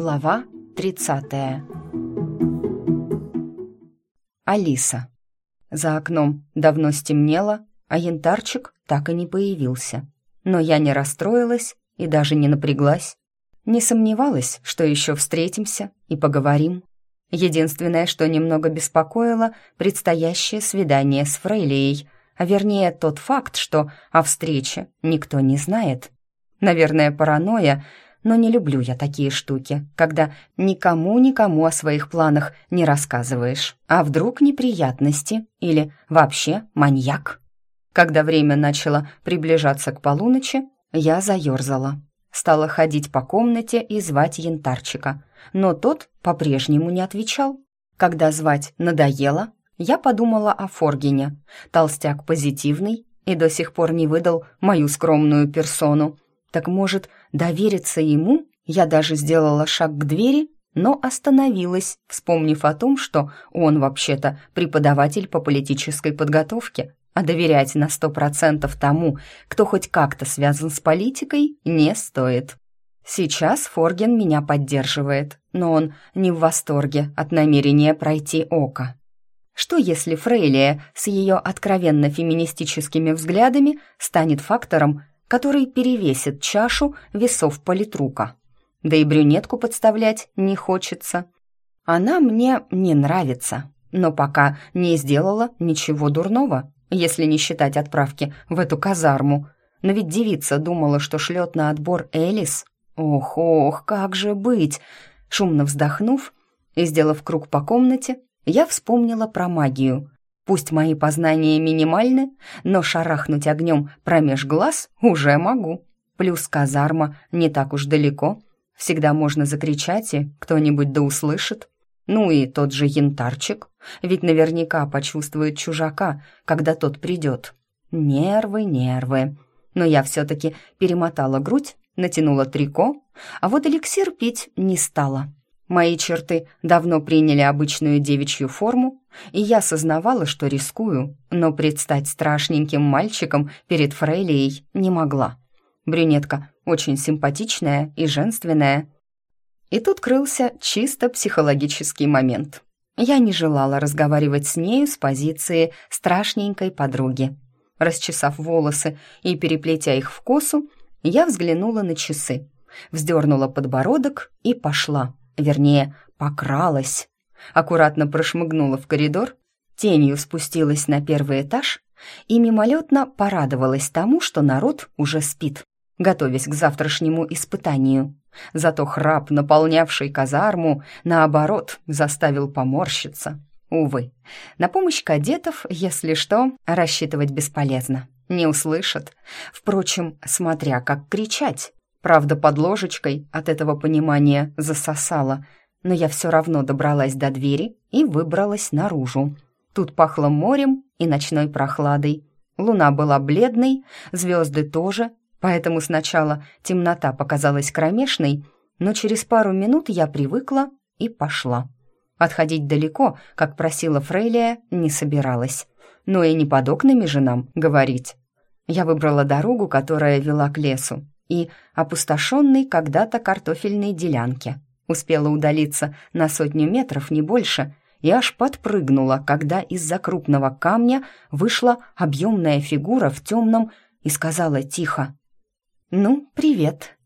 Глава 30. Алиса. За окном давно стемнело, а янтарчик так и не появился. Но я не расстроилась и даже не напряглась. Не сомневалась, что еще встретимся и поговорим. Единственное, что немного беспокоило, предстоящее свидание с Фрейлией, а вернее тот факт, что о встрече никто не знает. Наверное, паранойя — но не люблю я такие штуки, когда никому-никому о своих планах не рассказываешь. А вдруг неприятности или вообще маньяк? Когда время начало приближаться к полуночи, я заерзала. Стала ходить по комнате и звать янтарчика, но тот по-прежнему не отвечал. Когда звать надоело, я подумала о Форгине. Толстяк позитивный и до сих пор не выдал мою скромную персону. Так может, довериться ему? Я даже сделала шаг к двери, но остановилась, вспомнив о том, что он вообще-то преподаватель по политической подготовке, а доверять на сто процентов тому, кто хоть как-то связан с политикой, не стоит. Сейчас Форген меня поддерживает, но он не в восторге от намерения пройти око. Что если Фрейлия с ее откровенно феминистическими взглядами станет фактором, который перевесит чашу весов политрука. Да и брюнетку подставлять не хочется. Она мне не нравится, но пока не сделала ничего дурного, если не считать отправки в эту казарму. Но ведь девица думала, что шлет на отбор Элис. Ох, ох, как же быть! Шумно вздохнув и сделав круг по комнате, я вспомнила про магию. Пусть мои познания минимальны, но шарахнуть огнем промеж глаз уже могу. Плюс казарма не так уж далеко. Всегда можно закричать, и кто-нибудь да услышит. Ну и тот же янтарчик, ведь наверняка почувствует чужака, когда тот придет. Нервы, нервы. Но я все-таки перемотала грудь, натянула трико, а вот эликсир пить не стала. Мои черты давно приняли обычную девичью форму, и я сознавала, что рискую, но предстать страшненьким мальчиком перед Фрейлией не могла. Брюнетка очень симпатичная и женственная. И тут крылся чисто психологический момент. Я не желала разговаривать с нею с позиции страшненькой подруги. Расчесав волосы и переплетя их в косу, я взглянула на часы, вздернула подбородок и пошла вернее, покралась. Аккуратно прошмыгнула в коридор, тенью спустилась на первый этаж и мимолетно порадовалась тому, что народ уже спит, готовясь к завтрашнему испытанию. Зато храп, наполнявший казарму, наоборот, заставил поморщиться. Увы, на помощь кадетов, если что, рассчитывать бесполезно. Не услышат. Впрочем, смотря как кричать. Правда, под ложечкой от этого понимания засосала, но я все равно добралась до двери и выбралась наружу. Тут пахло морем и ночной прохладой. Луна была бледной, звезды тоже, поэтому сначала темнота показалась кромешной, но через пару минут я привыкла и пошла. Отходить далеко, как просила Фрейлия, не собиралась. Но и не под окнами же нам говорить. Я выбрала дорогу, которая вела к лесу, и опустошенной когда-то картофельной делянке. Успела удалиться на сотню метров, не больше, и аж подпрыгнула, когда из-за крупного камня вышла объемная фигура в темном и сказала тихо «Ну, привет».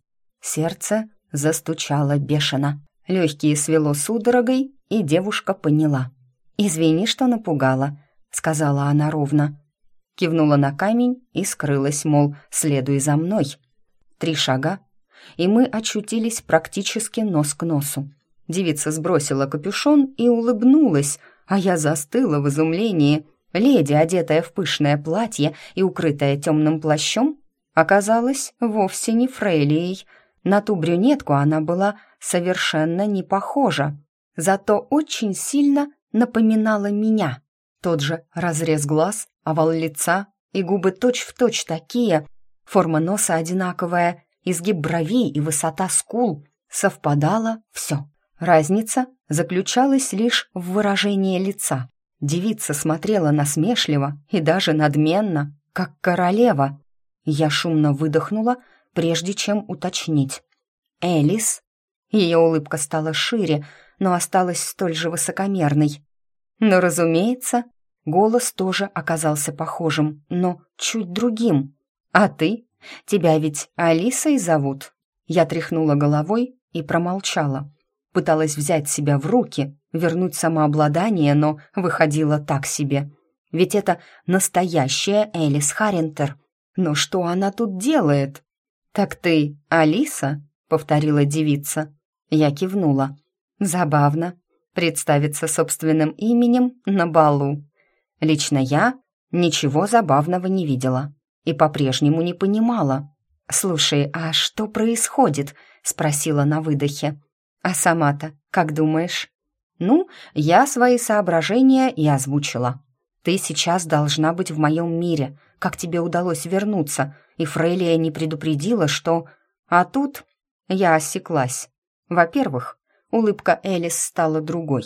Сердце застучало бешено. Легкие свело судорогой, и девушка поняла. «Извини, что напугала», — сказала она ровно. Кивнула на камень и скрылась, мол, следуй за мной. Три шага, и мы очутились практически нос к носу. Девица сбросила капюшон и улыбнулась, а я застыла в изумлении. Леди, одетая в пышное платье и укрытая темным плащом, оказалась вовсе не фрейлией. На ту брюнетку она была совершенно не похожа, зато очень сильно напоминала меня. Тот же разрез глаз, овал лица и губы точь-в-точь точь такие, Форма носа одинаковая, изгиб бровей и высота скул. Совпадало все. Разница заключалась лишь в выражении лица. Девица смотрела насмешливо и даже надменно, как королева. Я шумно выдохнула, прежде чем уточнить. «Элис?» Ее улыбка стала шире, но осталась столь же высокомерной. Но, разумеется, голос тоже оказался похожим, но чуть другим. «А ты? Тебя ведь Алисой зовут?» Я тряхнула головой и промолчала. Пыталась взять себя в руки, вернуть самообладание, но выходило так себе. Ведь это настоящая Элис Харринтер. Но что она тут делает? «Так ты Алиса?» — повторила девица. Я кивнула. «Забавно. Представиться собственным именем на балу. Лично я ничего забавного не видела и по-прежнему не понимала. «Слушай, а что происходит?» — спросила на выдохе. «А сама-то, как думаешь?» «Ну, я свои соображения и озвучила. Ты сейчас должна быть в моем мире. Как тебе удалось вернуться? И Фрелия не предупредила, что... А тут я осеклась. Во-первых, улыбка Элис стала другой.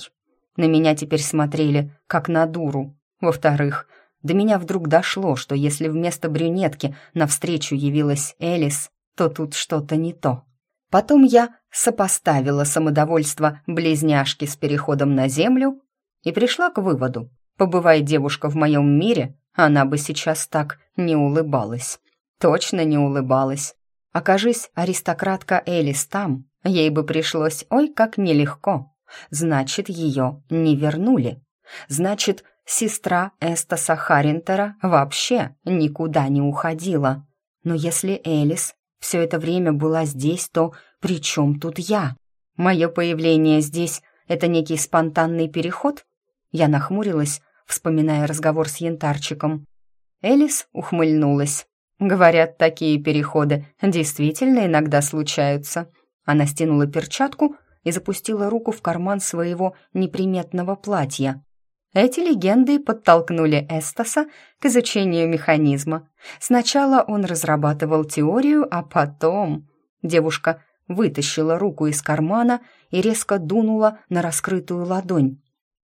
На меня теперь смотрели, как на дуру. Во-вторых, до меня вдруг дошло, что если вместо брюнетки навстречу явилась Элис, то тут что-то не то. Потом я сопоставила самодовольство близняшки с переходом на землю и пришла к выводу. Побывая девушка в моем мире, она бы сейчас так не улыбалась. Точно не улыбалась. Окажись аристократка Элис там, ей бы пришлось ой как нелегко. Значит, ее не вернули. Значит, сестра Эстаса Харинтера вообще никуда не уходила. Но если Элис все это время была здесь, то при чем тут я? Мое появление здесь — это некий спонтанный переход? Я нахмурилась, вспоминая разговор с янтарчиком. Элис ухмыльнулась. «Говорят, такие переходы действительно иногда случаются». Она стянула перчатку и запустила руку в карман своего неприметного платья. Эти легенды подтолкнули Эстаса к изучению механизма. Сначала он разрабатывал теорию, а потом... Девушка вытащила руку из кармана и резко дунула на раскрытую ладонь.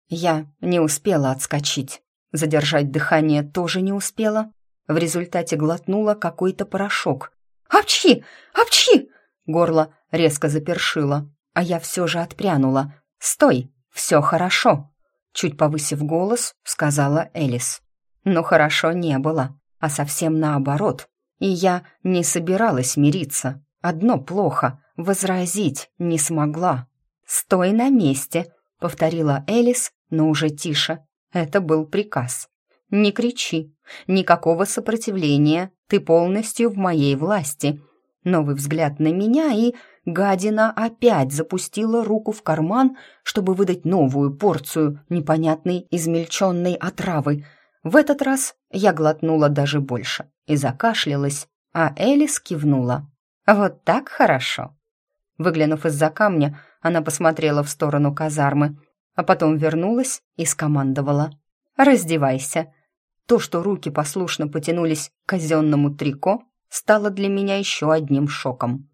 Я не успела отскочить. Задержать дыхание тоже не успела. В результате глотнула какой-то порошок. «Апчхи! Апчхи!» Горло резко запершило, а я все же отпрянула. «Стой! Все хорошо!» Чуть повысив голос, сказала Элис. Но хорошо не было, а совсем наоборот. И я не собиралась мириться. Одно плохо — возразить не смогла. «Стой на месте!» — повторила Элис, но уже тише. Это был приказ. «Не кричи, никакого сопротивления, ты полностью в моей власти». Новый взгляд на меня, и гадина опять запустила руку в карман, чтобы выдать новую порцию непонятной измельченной отравы. В этот раз я глотнула даже больше и закашлялась, а Элис кивнула. «Вот так хорошо». Выглянув из-за камня, она посмотрела в сторону казармы, а потом вернулась и скомандовала. «Раздевайся». То, что руки послушно потянулись к казенному трико, стало для меня еще одним шоком.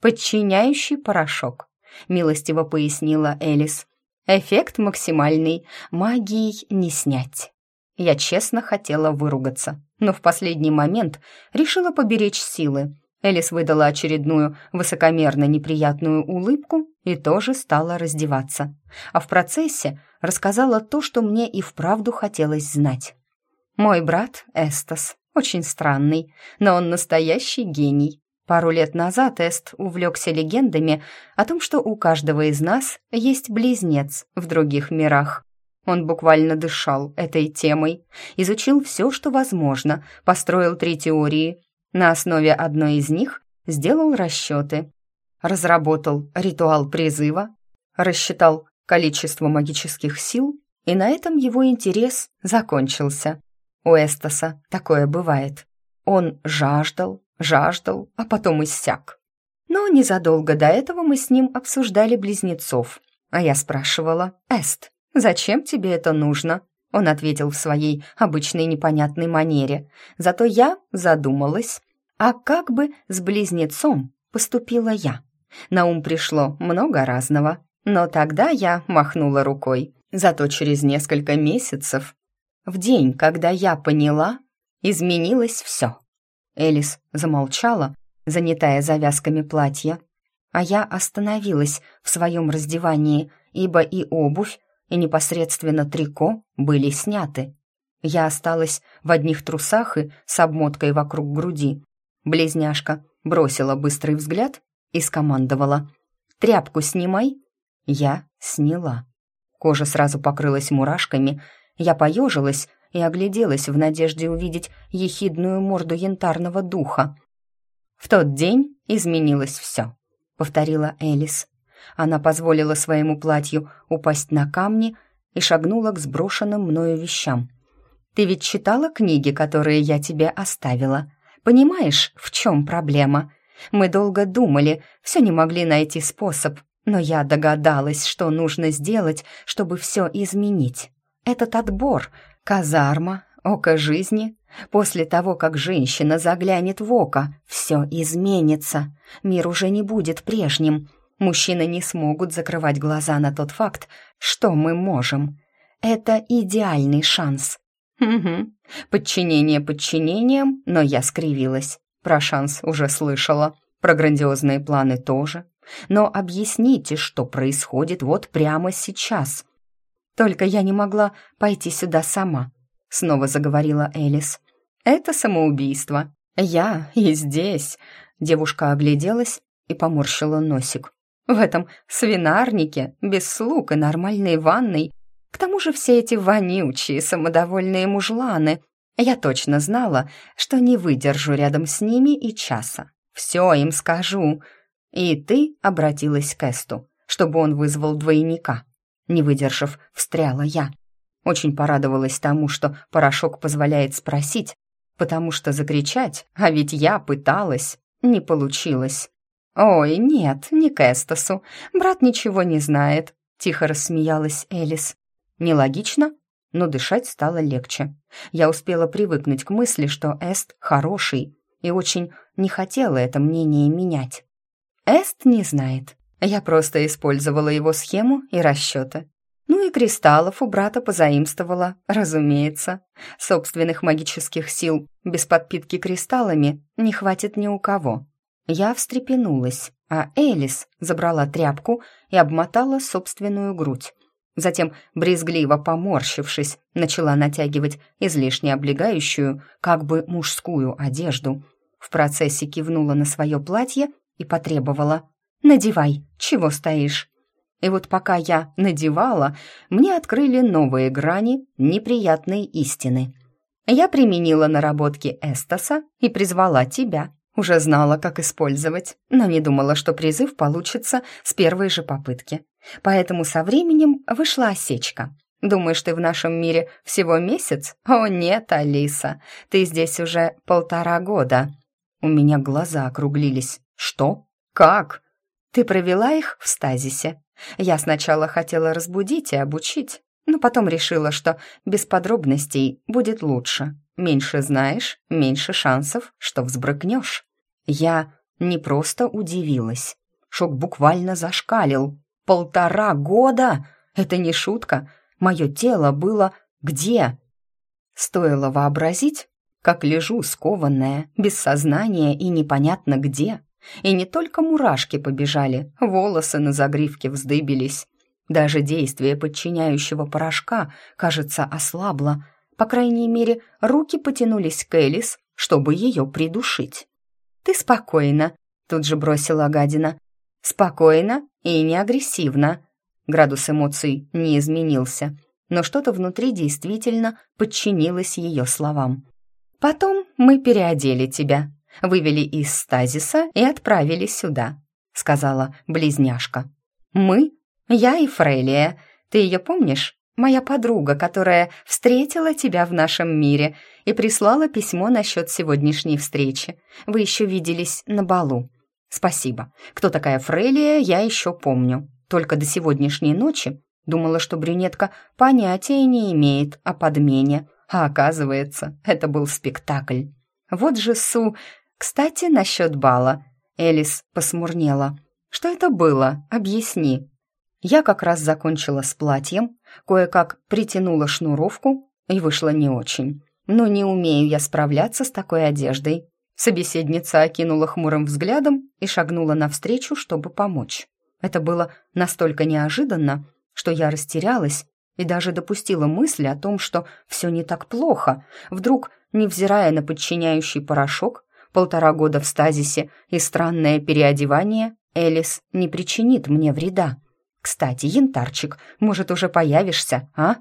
«Подчиняющий порошок», — милостиво пояснила Элис. «Эффект максимальный, магией не снять». Я честно хотела выругаться, но в последний момент решила поберечь силы Элис выдала очередную высокомерно неприятную улыбку и тоже стала раздеваться. А в процессе рассказала то, что мне и вправду хотелось знать. «Мой брат Эстас очень странный, но он настоящий гений. Пару лет назад Эст увлекся легендами о том, что у каждого из нас есть близнец в других мирах. Он буквально дышал этой темой, изучил все, что возможно, построил три теории на основе одной из них сделал расчеты, разработал ритуал призыва, рассчитал количество магических сил, и на этом его интерес закончился. У Эстаса такое бывает. Он жаждал, жаждал, а потом иссяк. Но незадолго до этого мы с ним обсуждали близнецов, а я спрашивала, «Эст, зачем тебе это нужно?» Он ответил в своей обычной непонятной манере. Зато я задумалась, а как бы с близнецом поступила я? На ум пришло много разного, но тогда я махнула рукой. Зато через несколько месяцев, в день, когда я поняла, изменилось все. Элис замолчала, занятая завязками платья. а я остановилась в своем раздевании, ибо и обувь, и непосредственно трико были сняты. Я осталась в одних трусах и с обмоткой вокруг груди. Близняшка бросила быстрый взгляд и скомандовала «Тряпку снимай». Я сняла. Кожа сразу покрылась мурашками, я поежилась и огляделась в надежде увидеть ехидную морду янтарного духа. «В тот день изменилось все», — повторила Элис. Она позволила своему платью упасть на камни и шагнула к сброшенным мною вещам. «Ты ведь читала книги, которые я тебе оставила? Понимаешь, в чем проблема? Мы долго думали, все не могли найти способ, но я догадалась, что нужно сделать, чтобы все изменить. Этот отбор, казарма, око жизни. После того, как женщина заглянет в око, все изменится. Мир уже не будет прежним. Мужчины не смогут закрывать глаза на тот факт, что мы можем. Это идеальный шанс. Угу. Подчинение подчинением, но я скривилась. Про шанс уже слышала. Про грандиозные планы тоже. Но объясните, что происходит вот прямо сейчас. Только я не могла пойти сюда сама, снова заговорила Элис. Это самоубийство. Я и здесь. Девушка огляделась и поморщила носик. В этом свинарнике, без слуг и нормальной ванной. К тому же все эти вонючие, самодовольные мужланы. Я точно знала, что не выдержу рядом с ними и часа. Все им скажу. И ты обратилась к Эсту, чтобы он вызвал двойника. Не выдержав, встряла я. Очень порадовалась тому, что порошок позволяет спросить, потому что закричать, а ведь я пыталась, не получилось. «Ой, нет, не к Эстасу. Брат ничего не знает», — тихо рассмеялась Элис. «Нелогично, но дышать стало легче. Я успела привыкнуть к мысли, что Эст хороший, и очень не хотела это мнение менять. Эст не знает. Я просто использовала его схему и расчеты. Ну и кристаллов у брата позаимствовала, разумеется. Собственных магических сил без подпитки кристаллами не хватит ни у кого. Я встрепенулась, а Элис забрала тряпку и обмотала собственную грудь. Затем, брезгливо поморщившись, начала натягивать излишне облегающую, как бы мужскую одежду. В процессе кивнула на свое платье и потребовала «Надевай, чего стоишь?» И вот пока я надевала, мне открыли новые грани неприятной истины. Я применила наработки Эстаса и призвала тебя. Уже знала, как использовать, но не думала, что призыв получится с первой же попытки. Поэтому со временем вышла осечка. Думаешь, ты в нашем мире всего месяц? О нет, Алиса, ты здесь уже полтора года. У меня глаза округлились. Что? Как? Ты провела их в стазисе. Я сначала хотела разбудить и обучить, но потом решила, что без подробностей будет лучше. Меньше знаешь, меньше шансов, что взбрыкнешь. Я не просто удивилась. Шок буквально зашкалил. Полтора года? Это не шутка. Мое тело было где? Стоило вообразить, как лежу скованная, без сознания и непонятно где. И не только мурашки побежали, волосы на загривке вздыбились. Даже действие подчиняющего порошка, кажется, ослабло. По крайней мере, руки потянулись к Элис, чтобы ее придушить. «Ты спокойно», — тут же бросила гадина. «Спокойно и не агрессивно. Градус эмоций не изменился, но что-то внутри действительно подчинилось ее словам. «Потом мы переодели тебя, вывели из стазиса и отправили сюда», сказала близняшка. «Мы? Я и Фрелия. Ты ее помнишь? Моя подруга, которая встретила тебя в нашем мире и прислала письмо насчет сегодняшней встречи. Вы еще виделись на балу. Спасибо. Кто такая Фрелия, я еще помню. Только до сегодняшней ночи думала, что брюнетка понятия не имеет о подмене, а оказывается, это был спектакль. Вот же Су... Кстати, насчет бала. Элис посмурнела. Что это было? Объясни. Я как раз закончила с платьем, кое-как притянула шнуровку и вышла не очень. Но не умею я справляться с такой одеждой. Собеседница окинула хмурым взглядом и шагнула навстречу, чтобы помочь. Это было настолько неожиданно, что я растерялась и даже допустила мысль о том, что все не так плохо. Вдруг, невзирая на подчиняющий порошок, полтора года в стазисе и странное переодевание, Элис не причинит мне вреда. Кстати, янтарчик, может, уже появишься, а?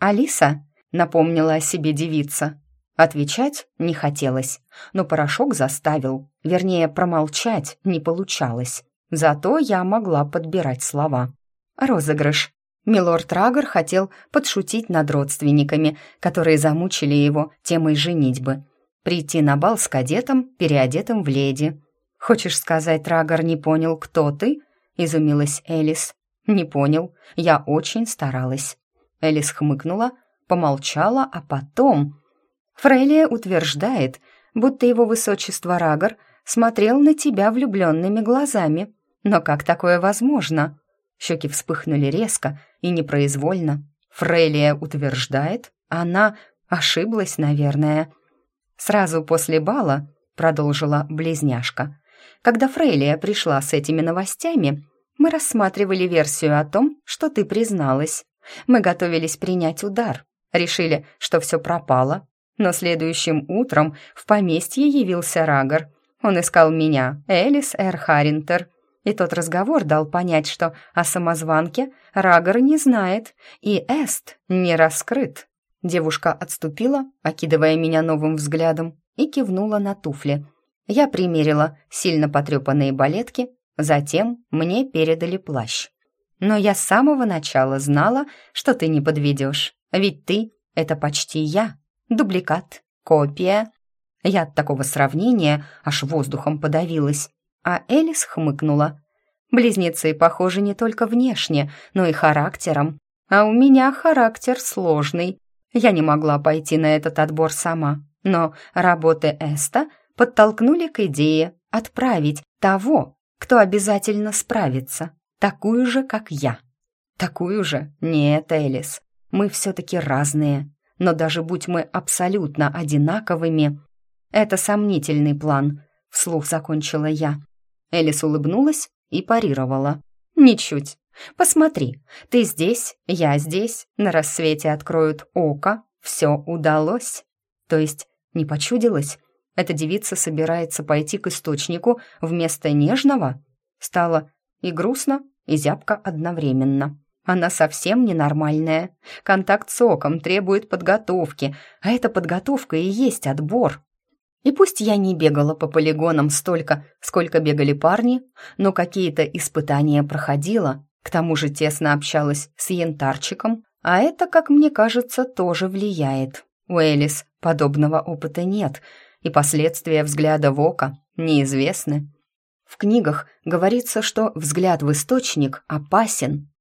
Алиса напомнила о себе девица. Отвечать не хотелось, но порошок заставил, вернее, промолчать не получалось. Зато я могла подбирать слова. Розыгрыш. Милорд Рагор хотел подшутить над родственниками, которые замучили его темой женитьбы. Прийти на бал с кадетом, переодетым в леди. «Хочешь сказать, Рагор не понял, кто ты?» — изумилась Элис. «Не понял. Я очень старалась». Элис хмыкнула, помолчала, а потом... Фрейлия утверждает, будто его высочество Рагор смотрел на тебя влюбленными глазами. Но как такое возможно? Щеки вспыхнули резко и непроизвольно. Фрейлия утверждает, она ошиблась, наверное. Сразу после бала, продолжила близняшка, когда Фрейлия пришла с этими новостями, мы рассматривали версию о том, что ты призналась. Мы готовились принять удар, решили, что все пропало. Но следующим утром в поместье явился Рагор. Он искал меня, Элис Эрхаринтер. И тот разговор дал понять, что о самозванке Рагор не знает, и Эст не раскрыт. Девушка отступила, окидывая меня новым взглядом, и кивнула на туфли. Я примерила сильно потрепанные балетки, затем мне передали плащ. Но я с самого начала знала, что ты не подведешь, ведь ты — это почти я, дубликат, копия. Я от такого сравнения аж воздухом подавилась, а Элис хмыкнула. Близнецы похожи не только внешне, но и характером. А у меня характер сложный. Я не могла пойти на этот отбор сама, но работы Эста подтолкнули к идее отправить того, кто обязательно справится, такую же, как я. Такую же? Нет, Элис, мы все-таки разные. Но даже будь мы абсолютно одинаковыми, это сомнительный план, вслух закончила я. Элис улыбнулась и парировала. «Ничуть. Посмотри, ты здесь, я здесь, на рассвете откроют око, все удалось». То есть не почудилось? Эта девица собирается пойти к источнику вместо нежного? Стало и грустно, и зябко одновременно. Она совсем ненормальная. Контакт с оком требует подготовки, а эта подготовка и есть отбор. И пусть я не бегала по полигонам столько, сколько бегали парни, но какие-то испытания проходила, к тому же тесно общалась с янтарчиком, а это, как мне кажется, тоже влияет. У Элис подобного опыта нет — и последствия взгляда в око неизвестны. В книгах говорится, что взгляд в источник опасен.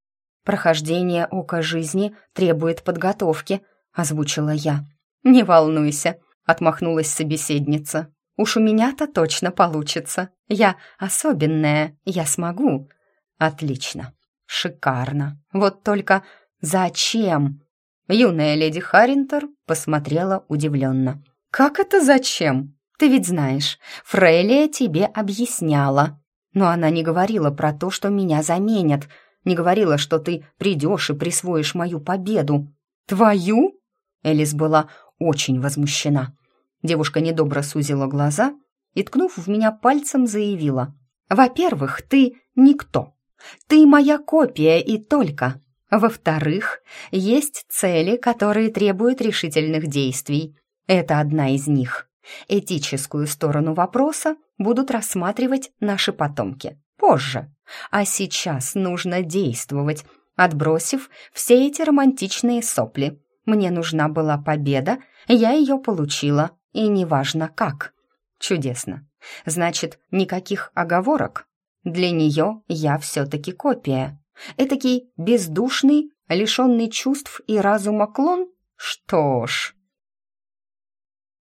«Прохождение ока жизни требует подготовки», — озвучила я. «Не волнуйся», — отмахнулась собеседница. «Уж у меня-то точно получится. Я особенная, я смогу». «Отлично. Шикарно. Вот только зачем?» Юная леди Харинтер посмотрела удивленно. «Как это зачем? Ты ведь знаешь, Фрейлия тебе объясняла. Но она не говорила про то, что меня заменят, не говорила, что ты придешь и присвоишь мою победу. Твою?» Элис была очень возмущена. Девушка недобро сузила глаза и, ткнув в меня пальцем, заявила. «Во-первых, ты никто. Ты моя копия и только. Во-вторых, есть цели, которые требуют решительных действий. Это одна из них. Этическую сторону вопроса будут рассматривать наши потомки позже. А сейчас нужно действовать, отбросив все эти романтичные сопли. Мне нужна была победа, я ее получила, и неважно как. Чудесно. Значит, никаких оговорок. Для нее я все-таки копия. Этакий бездушный, лишенный чувств и разума клон? Что ж...